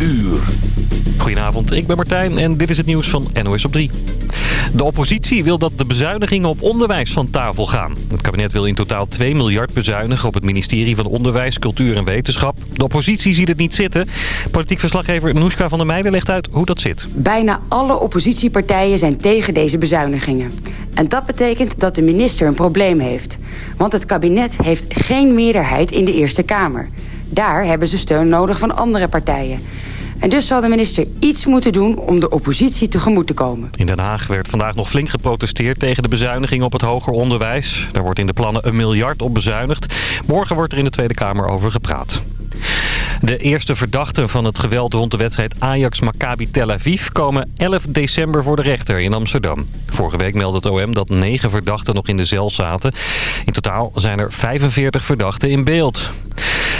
uur. Goedenavond, ik ben Martijn en dit is het nieuws van NOS op 3. De oppositie wil dat de bezuinigingen op onderwijs van tafel gaan. Het kabinet wil in totaal 2 miljard bezuinigen op het ministerie van Onderwijs, Cultuur en Wetenschap. De oppositie ziet het niet zitten. Politiek verslaggever Noeska van der Meijden legt uit hoe dat zit. Bijna alle oppositiepartijen zijn tegen deze bezuinigingen. En dat betekent dat de minister een probleem heeft. Want het kabinet heeft geen meerderheid in de Eerste Kamer. Daar hebben ze steun nodig van andere partijen. En dus zal de minister iets moeten doen om de oppositie tegemoet te komen. In Den Haag werd vandaag nog flink geprotesteerd tegen de bezuiniging op het hoger onderwijs. Daar wordt in de plannen een miljard op bezuinigd. Morgen wordt er in de Tweede Kamer over gepraat. De eerste verdachten van het geweld rond de wedstrijd Ajax-Maccabi Tel Aviv... komen 11 december voor de rechter in Amsterdam. Vorige week meldde het OM dat negen verdachten nog in de cel zaten. In totaal zijn er 45 verdachten in beeld.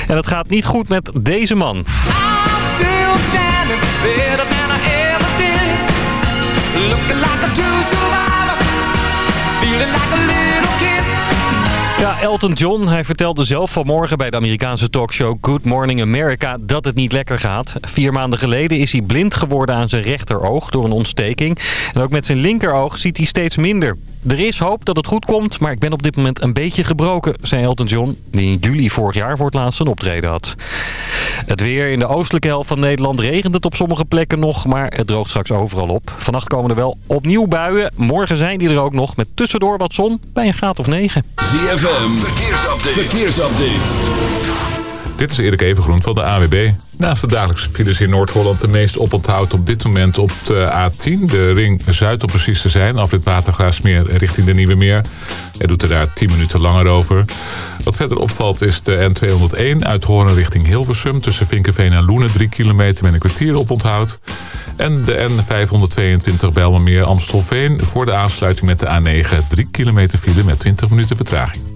En het gaat niet goed met deze man. Ja, Elton John, hij vertelde zelf vanmorgen bij de Amerikaanse talkshow Good Morning America dat het niet lekker gaat. Vier maanden geleden is hij blind geworden aan zijn rechteroog door een ontsteking. En ook met zijn linkeroog ziet hij steeds minder. Er is hoop dat het goed komt, maar ik ben op dit moment een beetje gebroken, zei Elton John, die in juli vorig jaar voor het laatst een optreden had. Het weer in de oostelijke helft van Nederland regent het op sommige plekken nog, maar het droogt straks overal op. Vannacht komen er wel opnieuw buien. Morgen zijn die er ook nog met tussendoor wat zon bij een graad of 9. ZFM, verkeersupdate. verkeersupdate. Dit is Erik Evengroen van de AWB. Naast de dagelijkse files in Noord-Holland de meest oponthoud op dit moment op de A10. De ring Zuid om precies te zijn. Af het Watergraasmeer richting de Nieuwe Meer. Hij doet er daar 10 minuten langer over. Wat verder opvalt is de N201 uit Hoorn richting Hilversum. Tussen Vinkenveen en Loenen 3 kilometer met een kwartier oponthoud. En de N522 Bijlmermeer Amstelveen voor de aansluiting met de A9. 3 kilometer file met 20 minuten vertraging.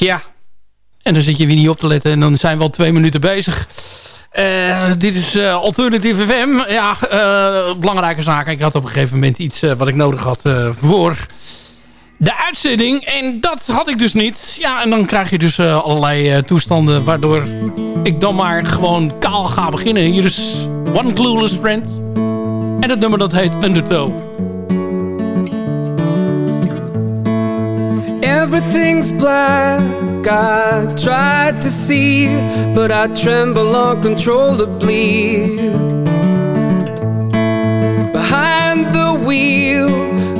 Ja. En dan zit je weer niet op te letten. En dan zijn we al twee minuten bezig. Uh, dit is uh, Alternative FM. Ja, uh, belangrijke zaken. Ik had op een gegeven moment iets wat ik nodig had voor de uitzending. En dat had ik dus niet. Ja, en dan krijg je dus allerlei toestanden... waardoor ik dan maar gewoon kaal ga beginnen. Hier is One Clueless Friend. En het nummer dat heet Undertow. Everything's black. I tried to see, but I tremble uncontrollably. Behind the wheel,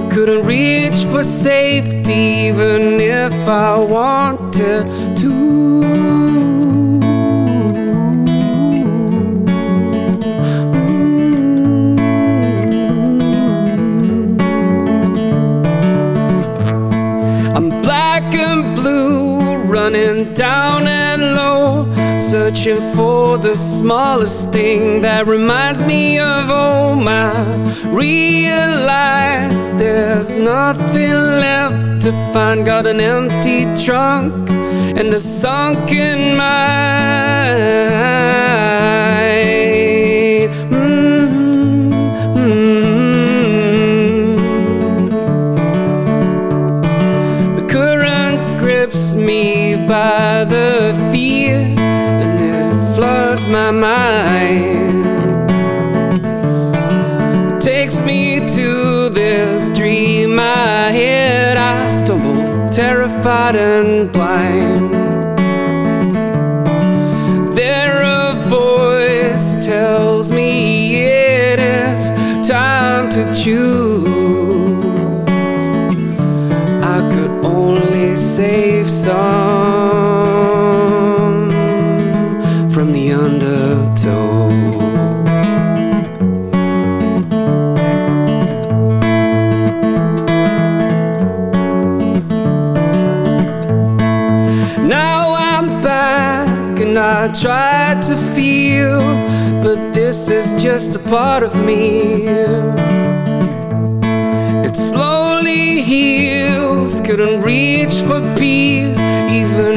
couldn't reach for safety, even if I wanted to. Searching for the smallest thing that reminds me of home. I realize there's nothing left to find. Got an empty trunk and a sunken mind. My mind. Takes me to this dream I had. I stumble, terrified and blind. There a voice tells me it is time to choose. I could only save some try to feel, but this is just a part of me. It slowly heals, couldn't reach for peace, even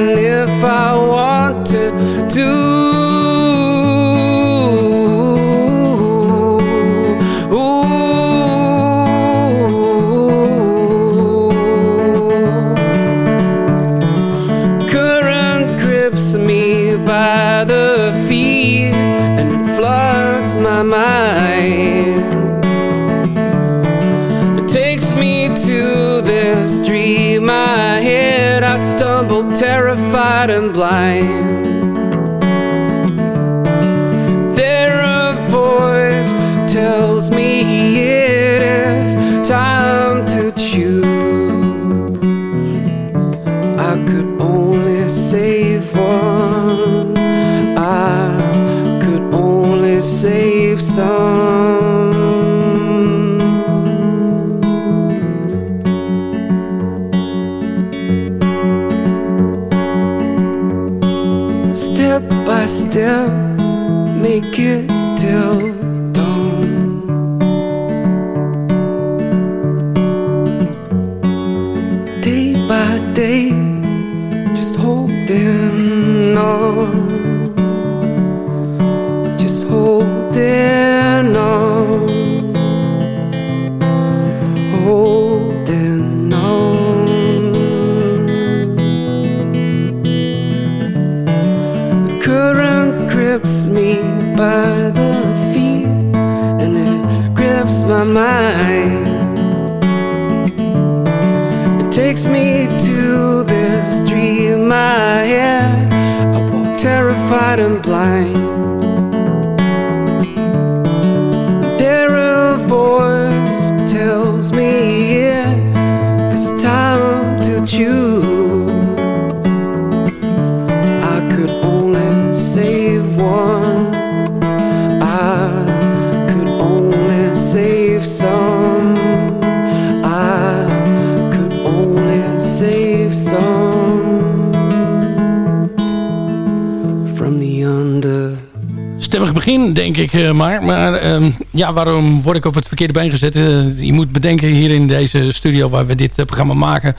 Denk ik eh, maar. Maar ehm, ja, waarom word ik op het verkeerde been gezet? Eh, je moet bedenken, hier in deze studio waar we dit eh, programma maken...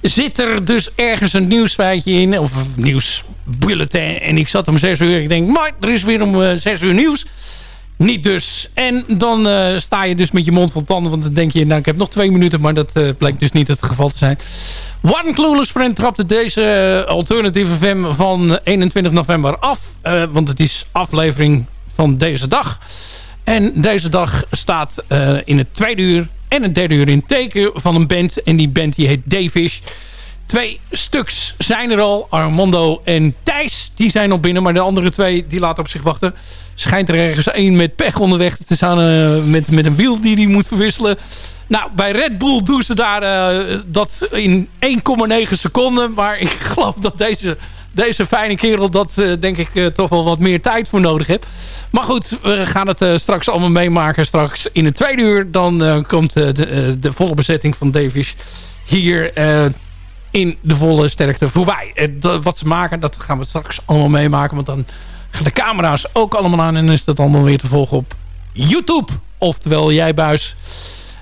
zit er dus ergens een nieuwsfeitje in. Of nieuwsbulletin. En ik zat om zes uur. Ik denk, maar er is weer om eh, zes uur nieuws. Niet dus. En dan sta je dus met je mond vol tanden. Want dan denk je, nou ik heb nog twee minuten. Maar dat blijkt dus niet het geval te zijn. One Clueless Friend trapte deze alternatieve FM van 21 november af. Want het is aflevering van deze dag. En deze dag staat eh, in het tweede uur en het derde uur in teken van een band. En die band die heet Davish. Twee stuks zijn er al. Armando en Thijs, die zijn al binnen. Maar de andere twee, die laten op zich wachten. Schijnt er ergens één met pech onderweg te staan. eh, met, met een wiel die die moet verwisselen. Nou, bij Red Bull doen ze daar eh, dat in 1,9 seconden. Maar ik geloof dat deze, deze fijne kerel... dat eh, denk ik eh, toch wel wat meer tijd voor nodig heeft. Maar goed, we gaan het eh, straks allemaal meemaken. Straks in het tweede uur. Dan komt de, de volle bezetting van Davies hier... in de volle sterkte voorbij. Wat ze maken, dat gaan we straks allemaal meemaken. Want dan gaan de camera's ook allemaal aan. En is dat allemaal weer te volgen op YouTube. Oftewel, jij buis.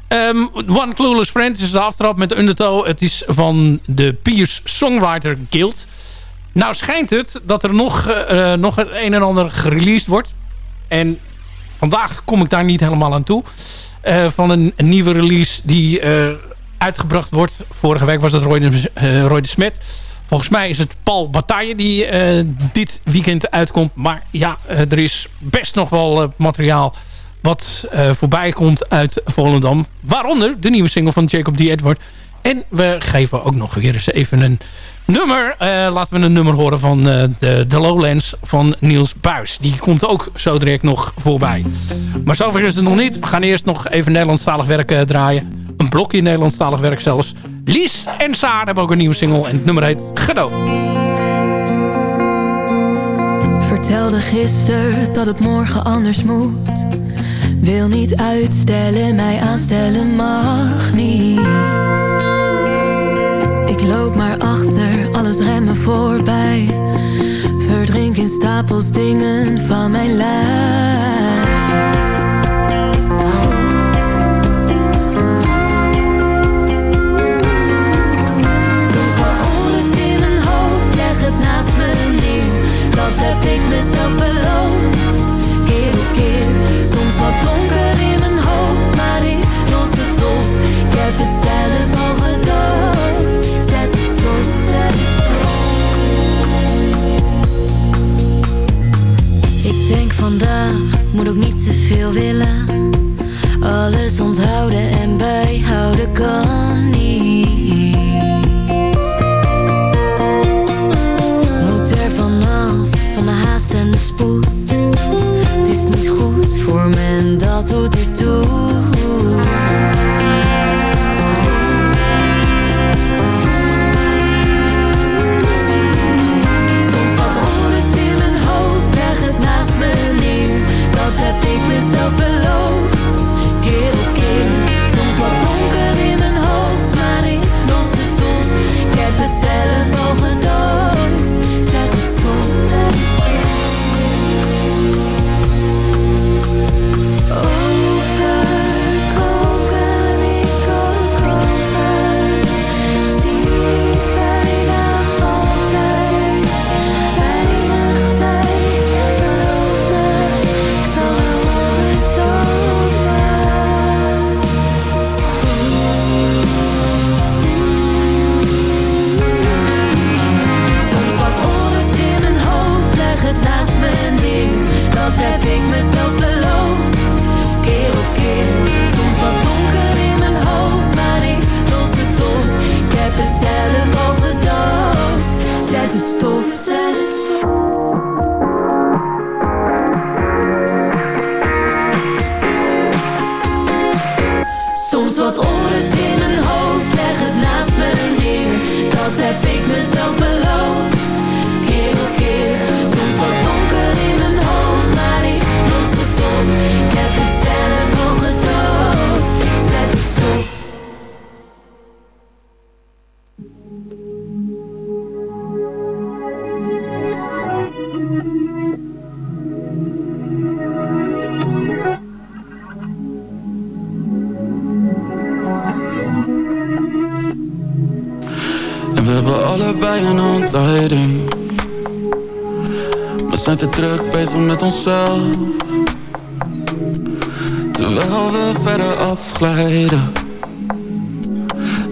Ehm, One Clueless Friend is de aftrap met Undertow. Het is van de Piers Songwriter Guild. Nou schijnt het dat er nog, eh, eh, nog een en ander gereleased wordt. En vandaag kom ik daar niet helemaal aan toe. Eh, van een, nieuwe release die uitgebracht wordt. Vorige week was het Roy de, Roy de Smet. Volgens mij is het Paul Bataille die dit weekend uitkomt. Maar ja, er is best nog wel materiaal wat voorbij komt uit Volendam. Waaronder de nieuwe single van Jacob D. Edward. En we geven ook nog weer eens even een nummer. laten we een nummer horen van de, de Lowlands van Niels Buis. Die komt ook zo direct nog voorbij. Maar zover is het nog niet. We gaan eerst nog even Nederlandstalig werk draaien. Een blokje Nederlandstalig werk zelfs. Lies en Saar hebben ook een nieuwe single. En het nummer heet Gedoofd. Vertelde gisteren dat het morgen anders moet. Wil niet uitstellen, mij aanstellen mag niet. Ik loop maar achter, alles remmen voorbij. Verdrink in stapels dingen van mijn lijst. dat heb ik mezelf beloofd. Keer op keer, soms wat donker in mijn hoofd, maar ik los het op. Ik heb het Ik denk vandaag, moet ook niet te veel willen. Alles onthouden en bijhouden kan niet. Zijn te druk bezig met onszelf. Terwijl we verder afglijden.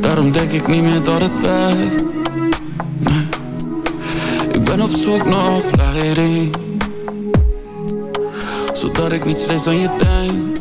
Daarom denk ik niet meer dat het werkt. Ik ben op zoek naar afleiding. Zodat ik niet steeds aan je denk.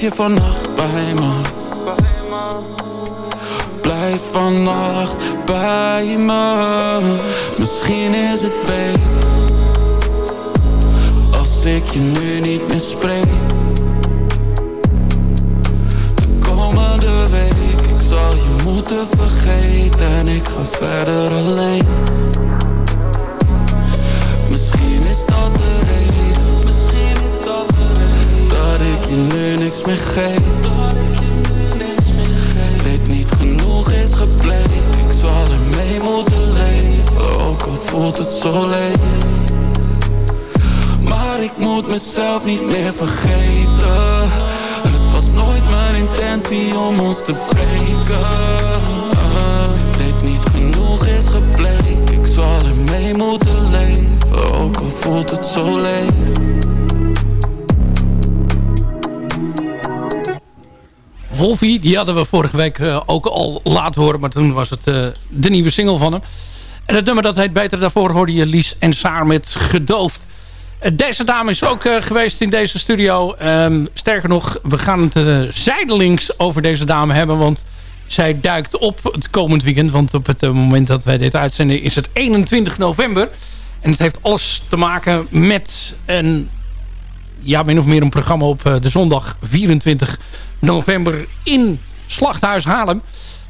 Blijf je vannacht bij me. Blijf vannacht bij me. Misschien is het beter als ik je nu niet meer spreek. De komende week, ik zal je moeten vergeten en ik ga verder alleen. niks meer geef Weet niet genoeg is gebleven Ik zal er mee moeten leven Ook al voelt het zo leeg. Maar ik moet mezelf niet meer vergeten. Het was nooit mijn intentie om ons te breken. Eh, weet niet genoeg is gebleven Ik zal er mee moeten leven Ook al voelt het zo leeg. Wolfie, die hadden we vorige week uh, ook al laten horen. Maar toen was het uh, de nieuwe single van hem. En het nummer dat heet Beter Daarvoor hoorde je Lies en Saar met Gedoofd. Uh, deze dame is ook geweest in deze studio. Um, sterker nog, we gaan het zijdelings over deze dame hebben. Want zij duikt op het komend weekend. Want op het moment dat wij dit uitzenden is het 21 november. En het heeft alles te maken met een... Ja, min of meer een programma op de zondag 24 november in Slachthuis Haarlem.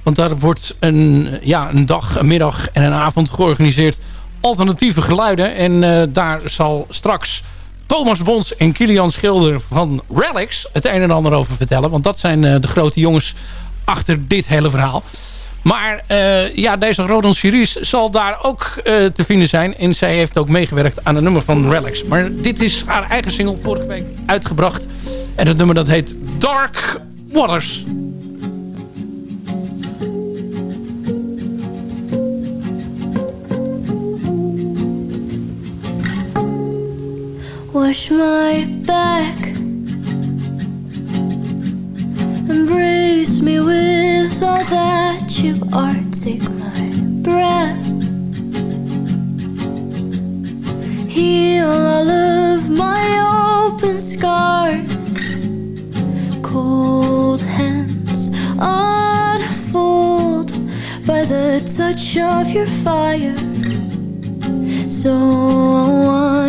Want daar wordt een, ja, een dag, een middag en een avond georganiseerd alternatieve geluiden. En uh, daar zal straks Thomas Bons en Kilian Schilder van Relics het een en ander over vertellen. Want dat zijn uh, de grote jongens achter dit hele verhaal. Maar uh, ja, deze Rodon Series zal daar ook te vinden zijn. En zij heeft ook meegewerkt aan een nummer van Relics. Maar dit is haar eigen single vorige week uitgebracht. En het nummer dat heet Dark Waters. Wash my back Embrace me with all that you are Take my breath. Heal all of my open scars. Cold hands unfold by the touch of your fire. So uh,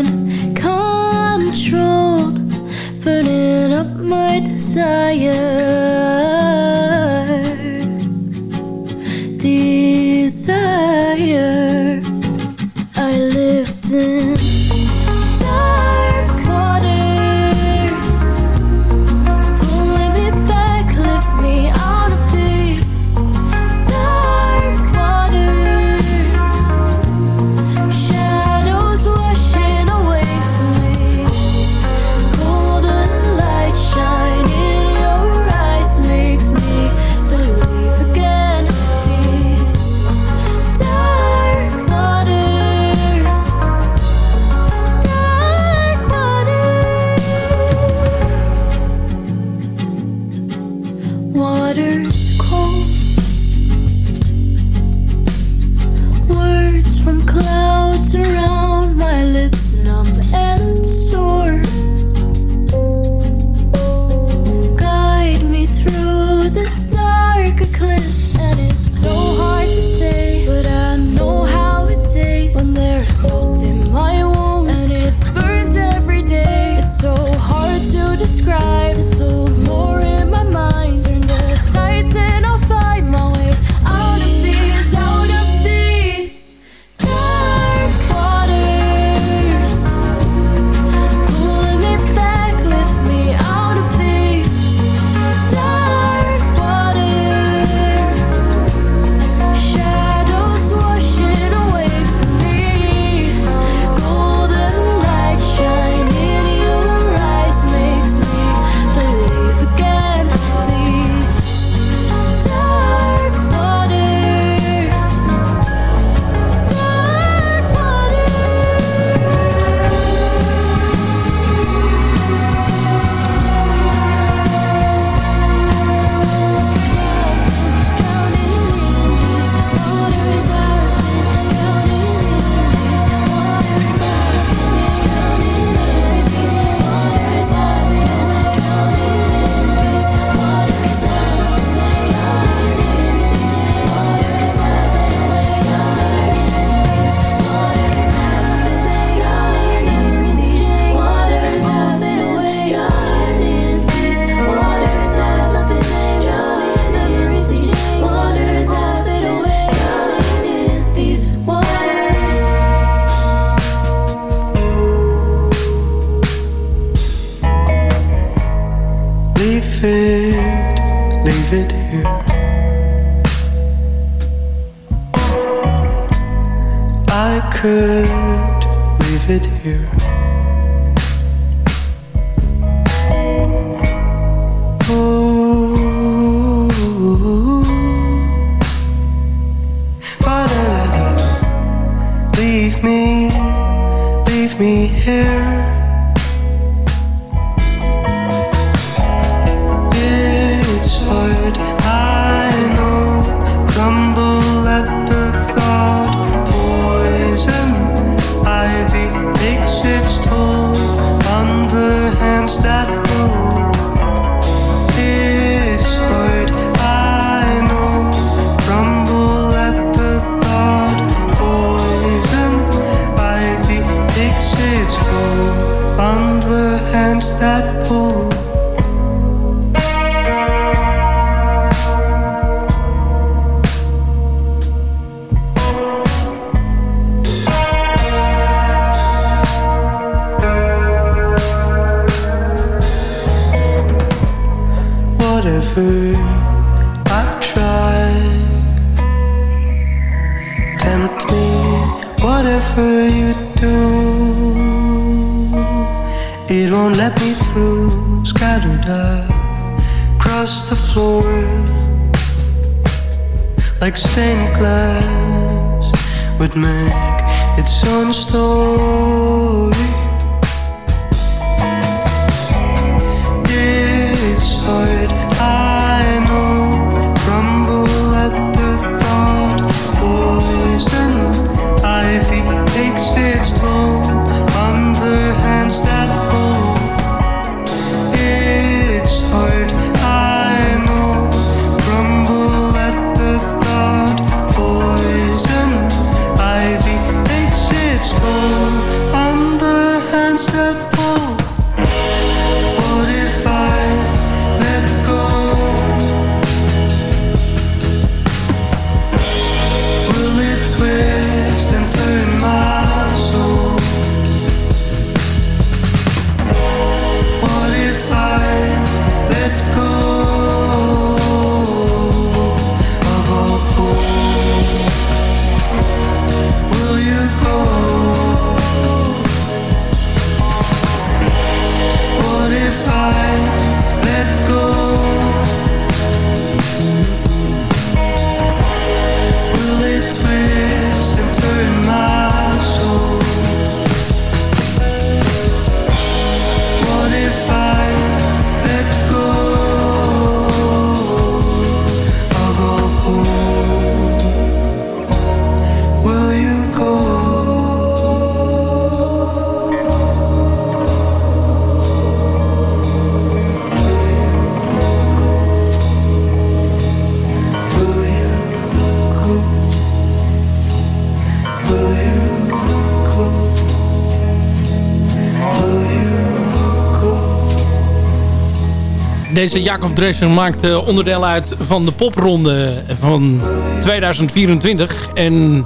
Deze Jacob Dresser maakt eh, onderdeel uit van de popronde van 2024. En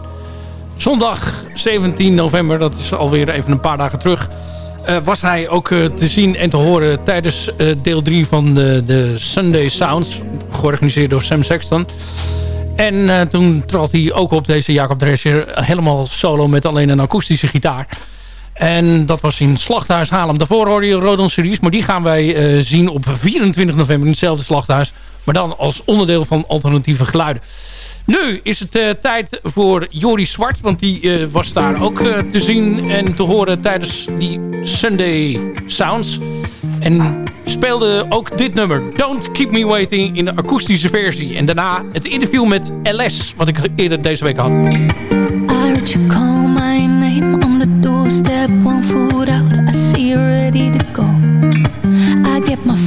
zondag 17 november, dat is alweer even een paar dagen terug... eh, was hij ook eh, te zien en te horen tijdens deel 3 van de, de Sunday Sounds... georganiseerd door Sam Sexton. En toen trad hij ook op deze Jacob Dresser helemaal solo met alleen een akoestische gitaar. En dat was in Slachthuis Haarlem. Daarvoor hoorde je Rodon Series. Maar die gaan wij eh, zien op 24 november in hetzelfde slachthuis. Maar dan als onderdeel van alternatieve geluiden. Nu is het eh, tijd voor Jori Zwart. Want die eh, was daar ook te zien en te horen tijdens die Sunday Sounds. En speelde ook dit nummer. Don't Keep Me Waiting in de akoestische versie. En daarna het interview met LS. Wat ik eerder deze week had. Foot out. I see you ready to go. I get my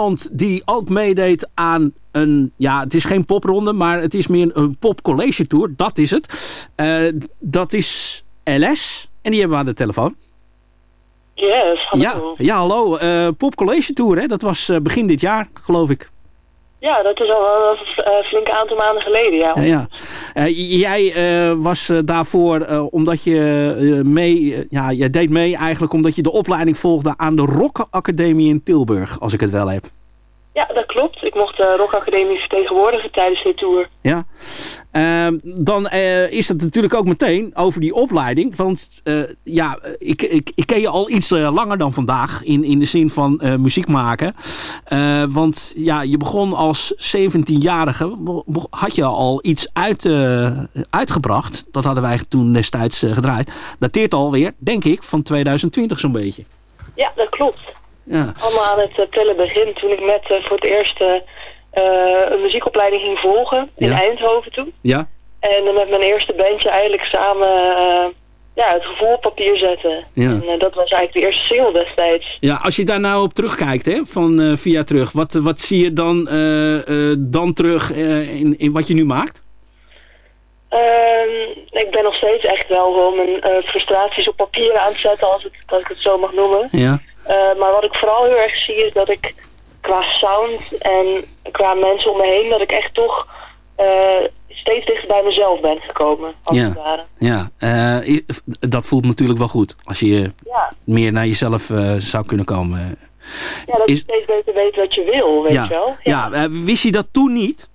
iemand die ook meedeed aan een... Ja, het is geen popronde, maar het is meer een popcollege tour. Dat is het. Eh, dat is LS. En die hebben we aan de telefoon. Yes, Ja, hallo. ja hallo. eh popcollege tour, hè? Dat was eh, begin dit jaar, geloof ik. Ja, dat is al een eh, flink aantal maanden geleden, ja. Ja. Eh, jij eh, was eh, daarvoor, eh, omdat je eh, mee... eh, ja, jij deed mee eigenlijk omdat je de opleiding volgde aan de Rock Academie in Tilburg, als ik het wel heb. Ja, dat klopt. Ik mocht de Rock Academie vertegenwoordigen tijdens de tour. Ja. Ehm, dan eh, is het natuurlijk ook meteen over die opleiding. Want eh, ja, ik, ik, ik ken je al iets eh, langer dan vandaag. In, in de zin van eh, muziek maken. Eh, want ja, je begon als 17-jarige. be- be- Had je al iets uit, eh, uitgebracht. Dat hadden wij toen destijds eh, gedraaid. Dateert alweer, denk ik, van 2020 zo'n beetje. Ja, dat klopt. Ja. Allemaal aan het uh, prille begin toen ik net eh, voor het eerst eh, eh, een muziekopleiding ging volgen in Ja. Eindhoven toen. Ja. En eh, met mijn eerste bandje eigenlijk samen eh, ja, het gevoel op papier zetten. Ja. En eh, dat was eigenlijk de eerste single destijds. Ja, als je daar nou op terugkijkt, hè, van eh, via terug, wat, wat zie je dan, eh, eh, dan terug eh, in, in wat je nu maakt? Ehm, ik ben nog steeds echt wel gewoon mijn eh, frustraties op papier aan het zetten, als, het, als ik het zo mag noemen. Ja. Eh, maar wat ik vooral heel erg zie is dat ik qua sound en qua mensen om me heen, dat ik echt toch eh, steeds dichter bij mezelf ben gekomen, als Ja. het ware. Ja, eh, dat voelt natuurlijk wel goed. Als je Ja. meer naar jezelf zou kunnen komen. Ja, dat Is- je steeds beter weet wat je wil, weet ja, je wel. ja. eh, wist je dat toen niet?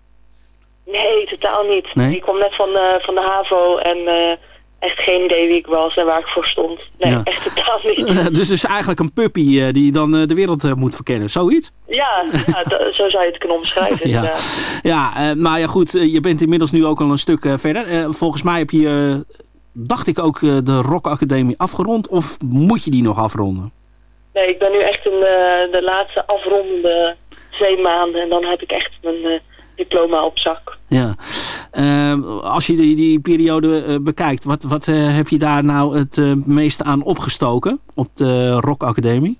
Nee, totaal niet. Nee? Ik kwam net van, van de HAVO en echt geen idee wie ik was en waar ik voor stond. Nee, Ja. echt totaal niet. dus het is eigenlijk een puppy eh, die dan eh, de wereld eh, moet verkennen. Zoiets? Ja, zo zou je het kunnen omschrijven. Ja, inderdaad. ja maar ja goed, je bent inmiddels nu ook al een stuk verder. Volgens mij heb je, dacht ik ook, de Rock Academie afgerond. Of moet je die nog afronden? Nee, ik ben nu echt in de, de laatste afrondende twee maanden en dan heb ik echt mijn diploma op zak. Ja. Eh, als je die, die periode eh, bekijkt, wat, wat eh, heb je daar nou het meeste aan opgestoken op de Rock Academie?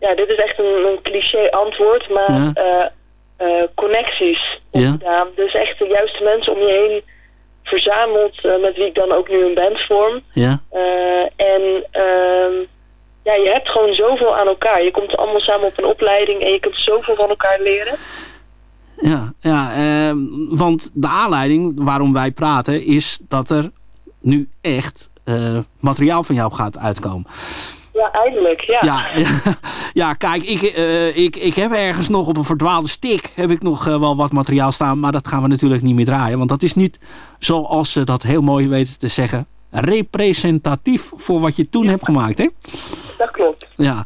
Ja, dit is echt een, een cliché antwoord, maar Ja. connecties Ja. Dus echt de juiste mensen om je heen verzameld, met wie ik dan ook nu een band vorm. Ja. En ehm, ja, je hebt gewoon zoveel aan elkaar. Je komt allemaal samen op een opleiding en je kunt zoveel van elkaar leren. Ja, ja eh, want de aanleiding waarom wij praten is dat er nu echt eh, materiaal van jou gaat uitkomen. Ja, eindelijk, ja. Ja, ja kijk, ik, eh, ik, ik heb ergens nog op een verdwaalde stick heb ik nog eh, wel wat materiaal staan, maar dat gaan we natuurlijk niet meer draaien. Want dat is niet, zoals ze dat heel mooi weten te zeggen, representatief voor wat je toen hebt gemaakt, hè? Dat klopt. Ja.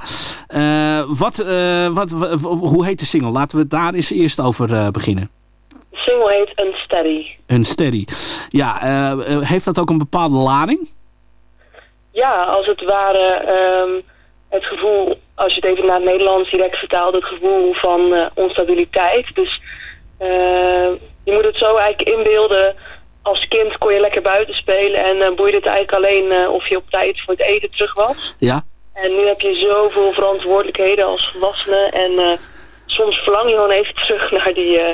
Eh, wat, eh, wat, hoe heet de single? Laten we daar eens eerst over eh, beginnen. De single heet Unsteady. Unsteady. Ja, heeft dat ook een bepaalde lading? Ja, als het ware ehm, het gevoel, als je het even naar het Nederlands direct vertaalt, het gevoel van onstabiliteit. Dus je moet het zo eigenlijk inbeelden. Als kind kon je lekker buiten spelen en uh, boeide het eigenlijk alleen of je op tijd voor het eten terug was. Ja. En nu heb je zoveel verantwoordelijkheden als volwassene en uh, soms verlang je gewoon even terug naar die, uh,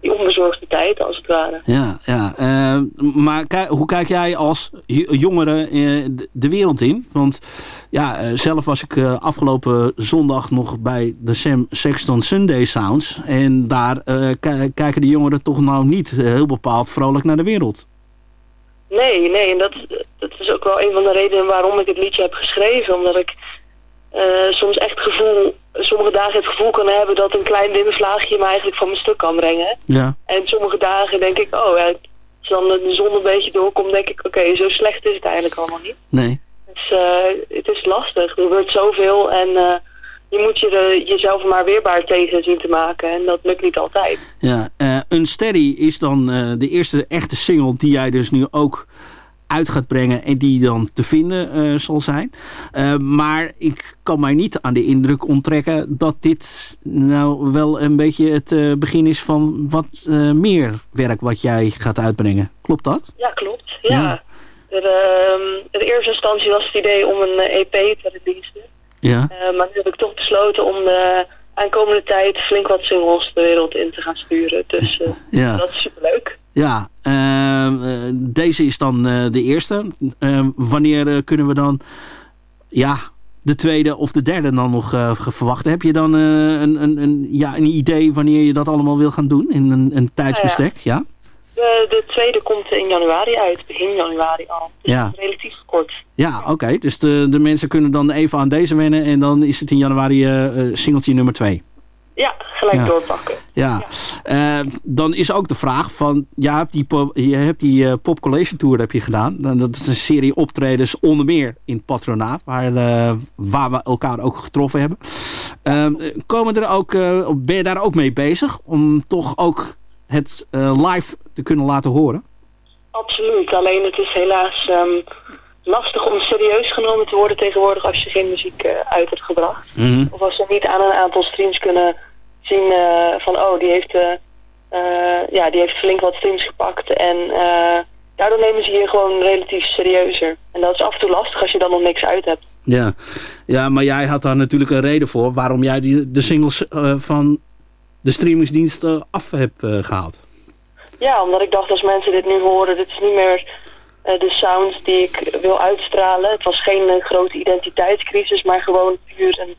die onbezorgde tijd, als het ware. Ja, ja. Eh, maar hoe kijk jij als jongere eh, de- wereld in? Want ja, eh, zelf was ik eh, afgelopen zondag nog bij de Sam Sexton Sunday Sounds. En daar eh, ki- kijken de jongeren toch nou niet eh, heel bepaald vrolijk naar de wereld. Nee, nee, en dat, dat is ook wel een van de redenen waarom ik het liedje heb geschreven. Omdat ik eh, soms echt het gevoel, sommige dagen het gevoel kan hebben dat een klein winterslaagje me eigenlijk van mijn stuk kan brengen. Ja. En sommige dagen denk ik, oh ja, als dan de zon een beetje doorkomt, denk ik, oké, zo slecht is het eigenlijk allemaal niet. Nee. Dus eh, het is lastig. Er gebeurt zoveel en eh, je moet je jezelf maar weerbaar tegen zien te maken. En dat lukt niet altijd. Ja, Unsteady is dan eh, de eerste echte single die jij dus nu ook uit gaat brengen en die dan te vinden eh, zal zijn. Eh, maar ik kan mij niet aan de indruk onttrekken dat dit nou wel een beetje het begin is van wat meer werk wat jij gaat uitbrengen. Klopt dat? Ja, klopt. Ja. Ja. Er, ehm, in eerste instantie was het idee om een EP te releasen. Ja. Maar nu heb ik toch besloten om de aankomende tijd flink wat singles de wereld in te gaan sturen. Dus eh, Ja. dat is superleuk. Ja, eh, eh, deze is dan eh, de eerste. Eh, wanneer kunnen we dan ja, de tweede of de derde dan nog verwachten? Heb je dan een, een, een, ja, een idee wanneer je dat allemaal wil gaan doen? In een, een tijdsbestek? Ja. De, de tweede komt in januari uit, begin januari al. Dus Ja. relatief kort. Ja, oké. Dus de, de mensen kunnen dan even aan deze wennen en dan is het in januari eh eh, singeltje nummer twee. Ja, gelijk Ja. doorpakken. Ja, Eh, dan is ook de vraag van, je hebt die, pop, je hebt die eh, Pop Collation Tour heb je gedaan. Dat is een serie optredens onder meer in het patronaat, waar, eh, waar we elkaar ook getroffen hebben. Ehm, komen er ook, eh, ben je daar ook mee bezig om toch ook het eh, live te kunnen laten horen? Absoluut, alleen het is helaas ehm, lastig om serieus genomen te worden tegenwoordig als je geen muziek eh, uit hebt gebracht. Of als ze niet aan een aantal streams kunnen zien eh, van oh, die heeft, eh, ja, die heeft flink wat streams gepakt. En daardoor nemen ze je gewoon relatief serieuzer. En dat is af en toe lastig als je dan nog niks uit hebt. Ja. ja, maar jij had daar natuurlijk een reden voor waarom jij die, de singles van de streamingsdiensten af hebt eh, gehaald. Ja, omdat ik dacht als mensen dit nu horen, dit is niet meer eh, de sound die ik wil uitstralen. Het was geen eh, grote identiteitscrisis, maar gewoon puur een,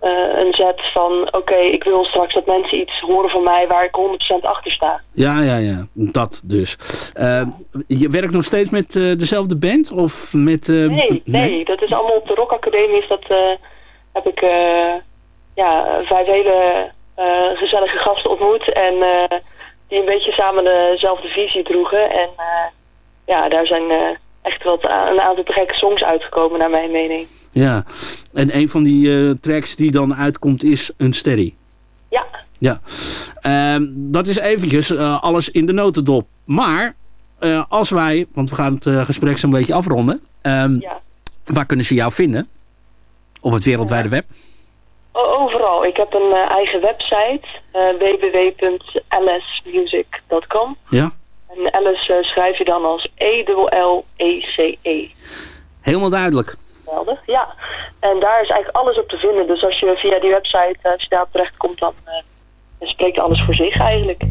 eh, een zet van oké, ik wil straks dat mensen iets horen van mij waar ik 100% achter sta. Ja, ja, ja. Dat dus. Je werkt nog steeds met dezelfde band? Of met... Nee, nee, dat is allemaal op de Rock Academie. Is dat, heb ik ja, vijf hele gezellige gasten ontmoet. En die een beetje samen dezelfde visie droegen. En eh, ja, daar zijn eh, echt wat een aantal gekke songs uitgekomen naar mijn mening. Ja. En een van die eh, tracks die dan uitkomt is Unsteady. Ja. Ja. Ehm, dat is eventjes alles in de notendop. Maar als wij, want we gaan het gesprek zo'n beetje afronden. ehm, Ja. Waar kunnen ze jou vinden? Op het wereldwijde web? O- overal. Ik heb een eh, eigen website. eh www.lsmusic.com Ja. En Alice eh, schrijf je dan als E-L-L-E-C-E. Helemaal duidelijk. Geweldig, ja. En daar is eigenlijk alles op te vinden. Dus als je via die website, als je daar terecht komt, dan dan spreekt alles voor zich eigenlijk.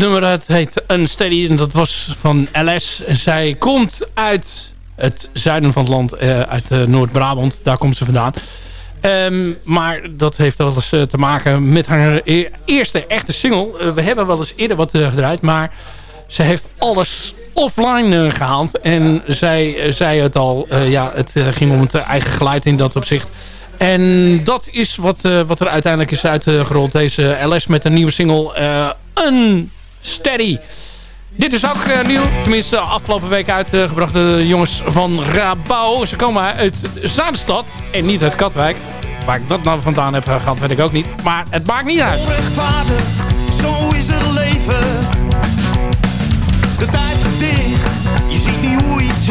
nummer uit heet Unsteady. En dat was van LS. Zij komt uit het zuiden van het land, eh, uit eh, Noord-Brabant. Daar komt ze vandaan. Ehm, maar dat heeft wel eens eh, te maken met haar eerste echte single. we hebben wel eens eerder wat gedraaid, maar ze heeft alles offline gehaald. En zij zei het al, ja, het ging om het eigen geluid in dat opzicht. En dat is wat, wat er uiteindelijk is uitgerold. Deze LS met een nieuwe single een Steady. Dit is ook eh, nieuw. Tenminste, afgelopen week uitgebracht. De jongens van Rabau. Ze komen uit Zaanstad. En niet uit Katwijk. Waar ik dat nou vandaan heb gehad, weet ik ook niet. Maar het maakt niet uit. Onrechtvaardig, zo is het leven. De tijd gedicht, je ziet niet hoe iets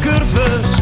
curves,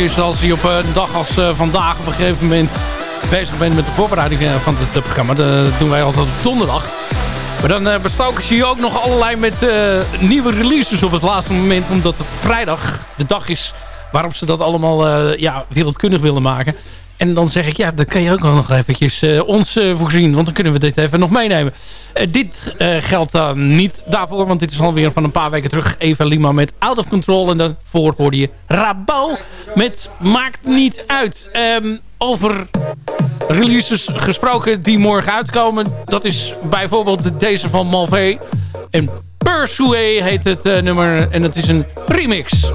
is als je op een dag als vandaag op een gegeven moment bezig bent met de voorbereiding van het programma. Dat doen wij altijd op donderdag. Maar dan bestoken ze je ook nog allerlei met nieuwe releases op het laatste moment. Omdat vrijdag de dag is waarop ze dat allemaal ja, wereldkundig willen maken. En dan zeg ik, ja, dat kan je ook nog eventjes uh, ons uh, voorzien. Want dan kunnen we dit even nog meenemen. Uh, dit geldt dan niet daarvoor, want dit is alweer van een paar weken terug. Eva Lima met Out of Control. En daarvoor hoorde je Rabo met Maakt Niet Uit. Um, over releases gesproken die morgen uitkomen. Dat is bijvoorbeeld deze van Malvé. En Persuade heet het nummer. En het is een remix.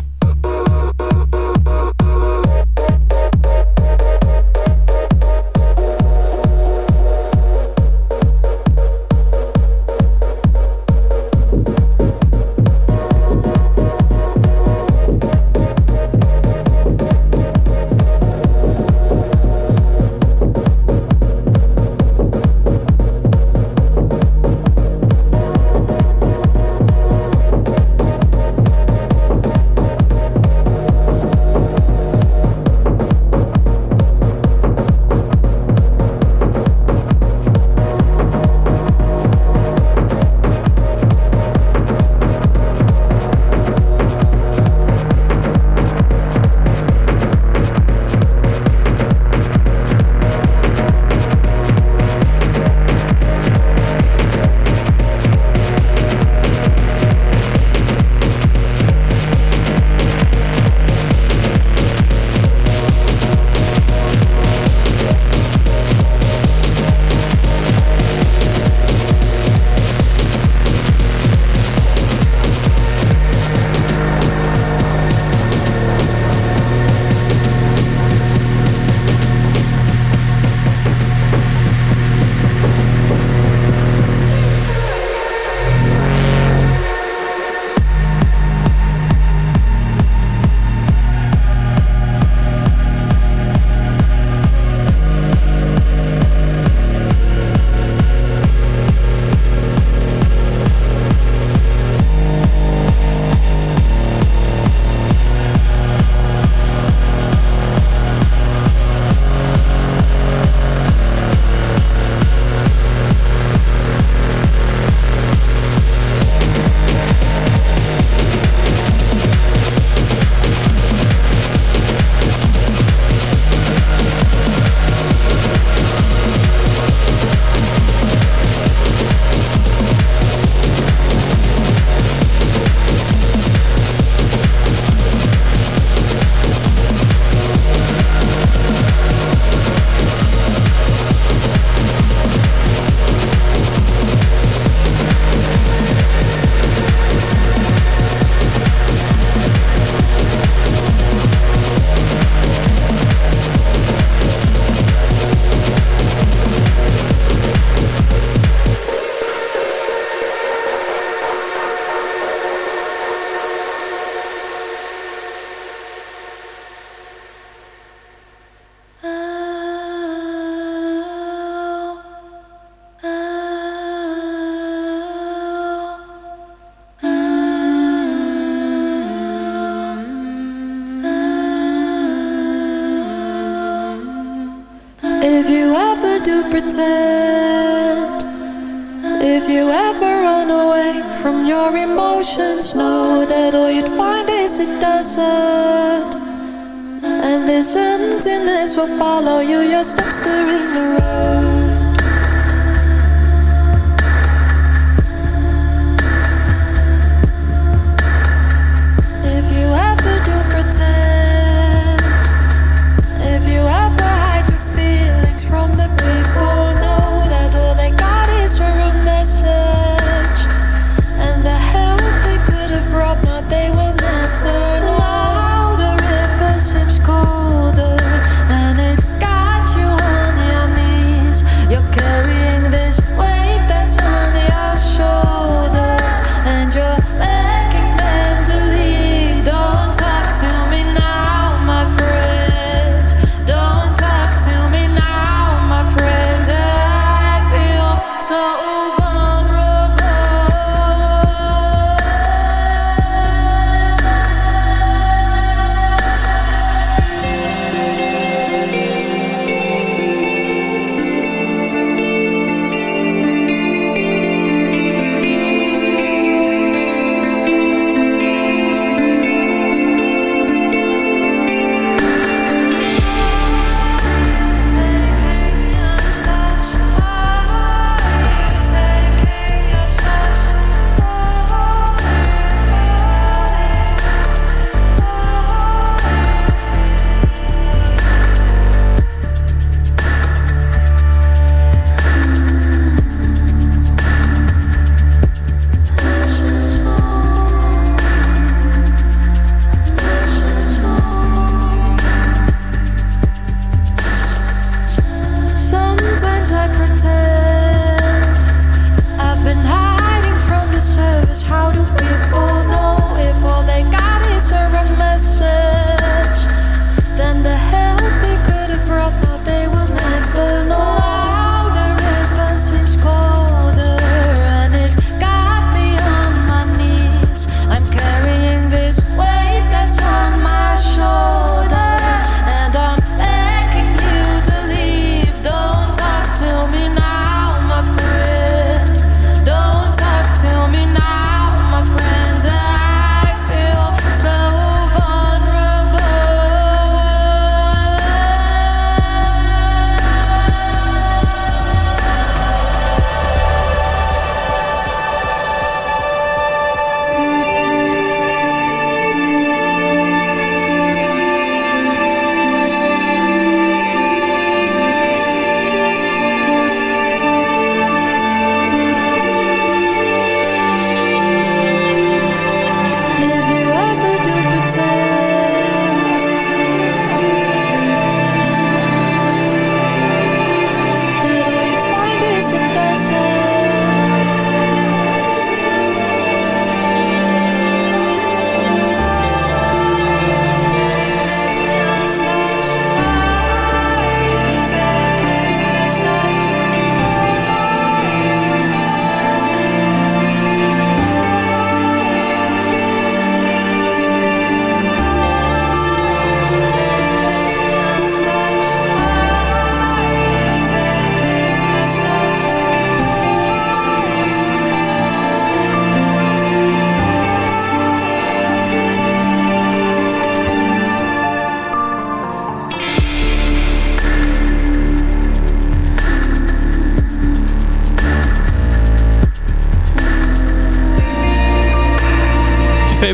your emotions Know that all you'd find is a desert. And this emptiness will follow you Your steps during the road.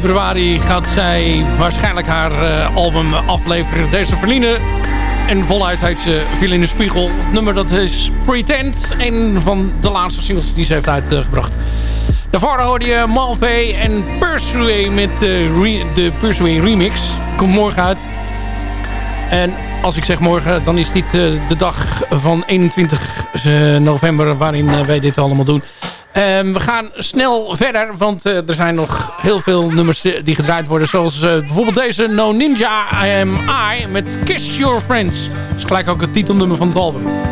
Februari gaat zij waarschijnlijk haar uh, album afleveren. Deze Verline. En voluit heet ze Viel in de Spiegel. Het nummer dat is Pretend. Een van de laatste singles die ze heeft uitgebracht. Daarvoor hoorde je Malve en Pursue met uh, de Pursue remix. Komt morgen uit. En als ik zeg morgen, dan is dit uh, de dag van 21 november waarin wij dit allemaal doen. Um, we gaan snel verder, want uh, er zijn nog heel veel nummers die gedraaid worden. Zoals uh, bijvoorbeeld deze No Ninja I Am I met Kiss Your Friends. Dat is gelijk ook het titelnummer van het album.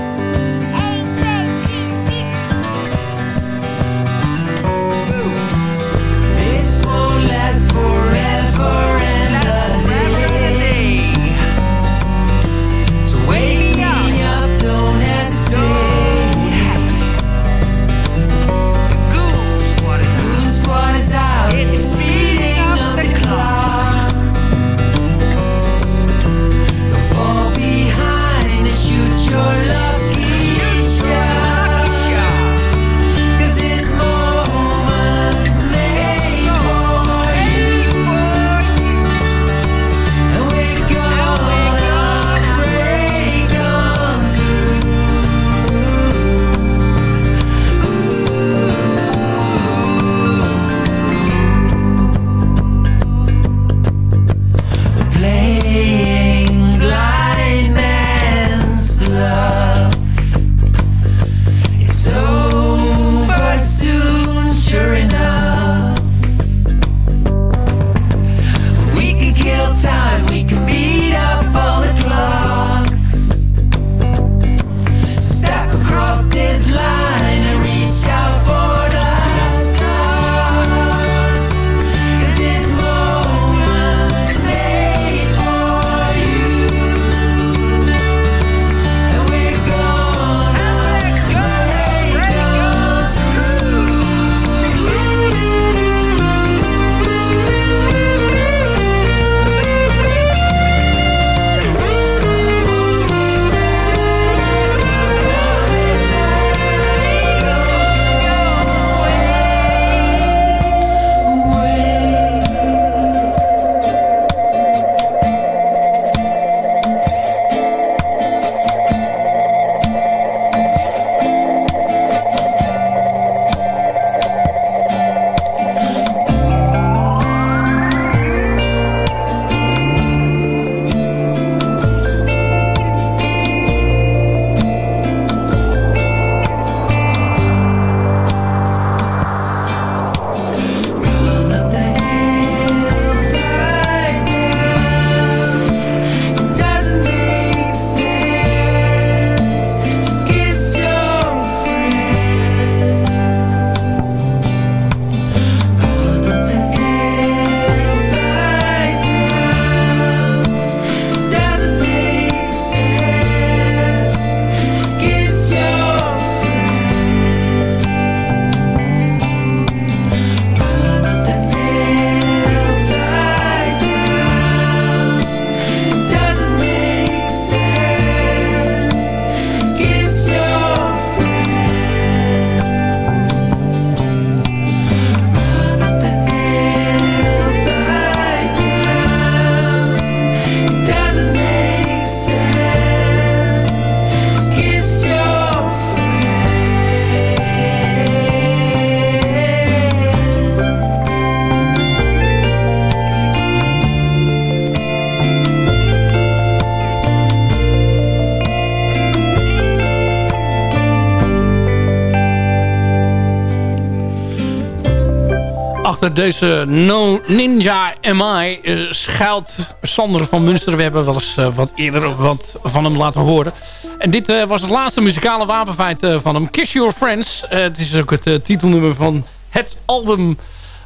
Deze No Ninja MI uh, schuilt Sander van Munster. We hebben wel eens uh, wat eerder wat van hem laten horen. En dit uh, was het laatste muzikale wapenfeit van hem. Kiss Your Friends. het is ook het titelnummer van het album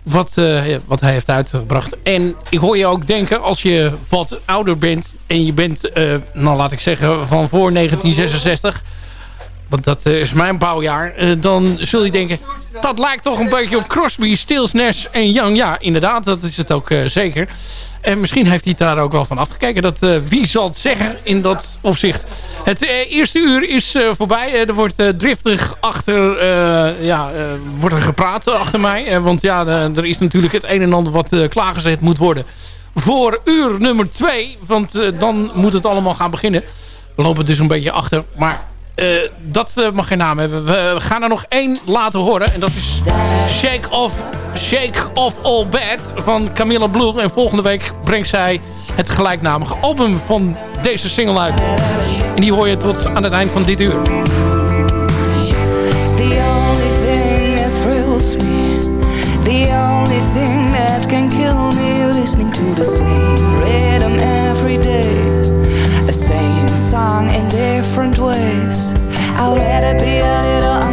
wat, wat hij heeft uitgebracht. En ik hoor je ook denken, als je wat ouder bent... en je bent, nou laat ik zeggen, van voor 1966 want dat eh, is mijn bouwjaar, eh, dan zul je denken... dat lijkt toch een beetje op Crosby, Stills, Nash en Young. Ja, inderdaad, dat is het ook uh, zeker. En misschien heeft hij daar ook wel van afgekeken. Dat, uh, wie zal het zeggen in dat opzicht? Het eerste uur is voorbij. er wordt driftig achter... ja, wordt er gepraat achter mij. want ja, er is natuurlijk het een en ander wat klaargezet moet worden. Voor uur nummer twee. Want dan moet het allemaal gaan beginnen. We lopen dus een beetje achter. Maar uh, dat uh, mag geen naam hebben. We gaan er nog één laten horen. En dat is Shake Off, Shake Off All Bad van Camilla Blue. En volgende week brengt zij het gelijknamige album van deze single uit. En die hoor je tot aan het eind van dit uur. The only thing that thrills me The only thing that can kill me Listening to the same rhythm every day The same song in different ways. I'd rather be a little